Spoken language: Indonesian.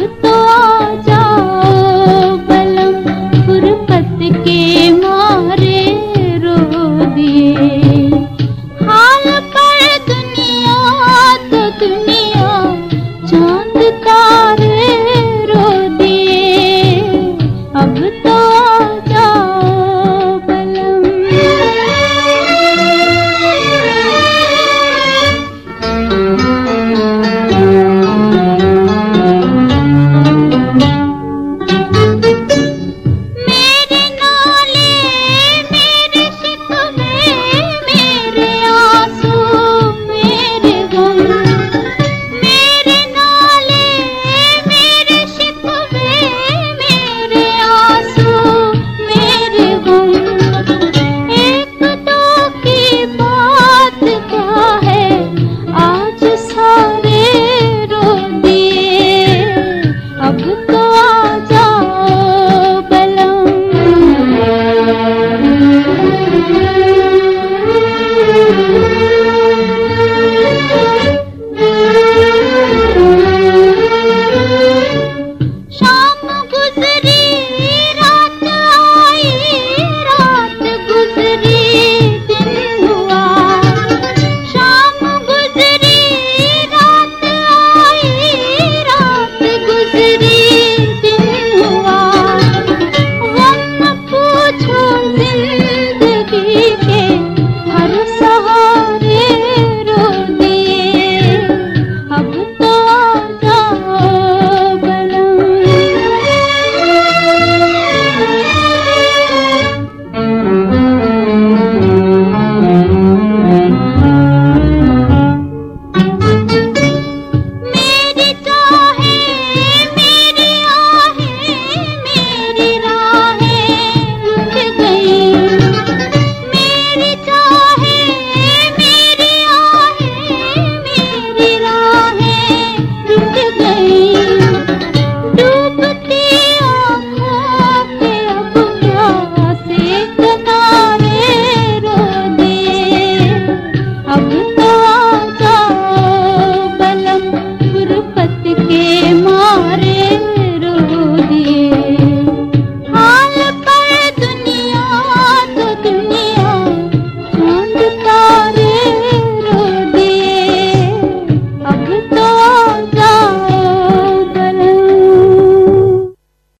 Bye.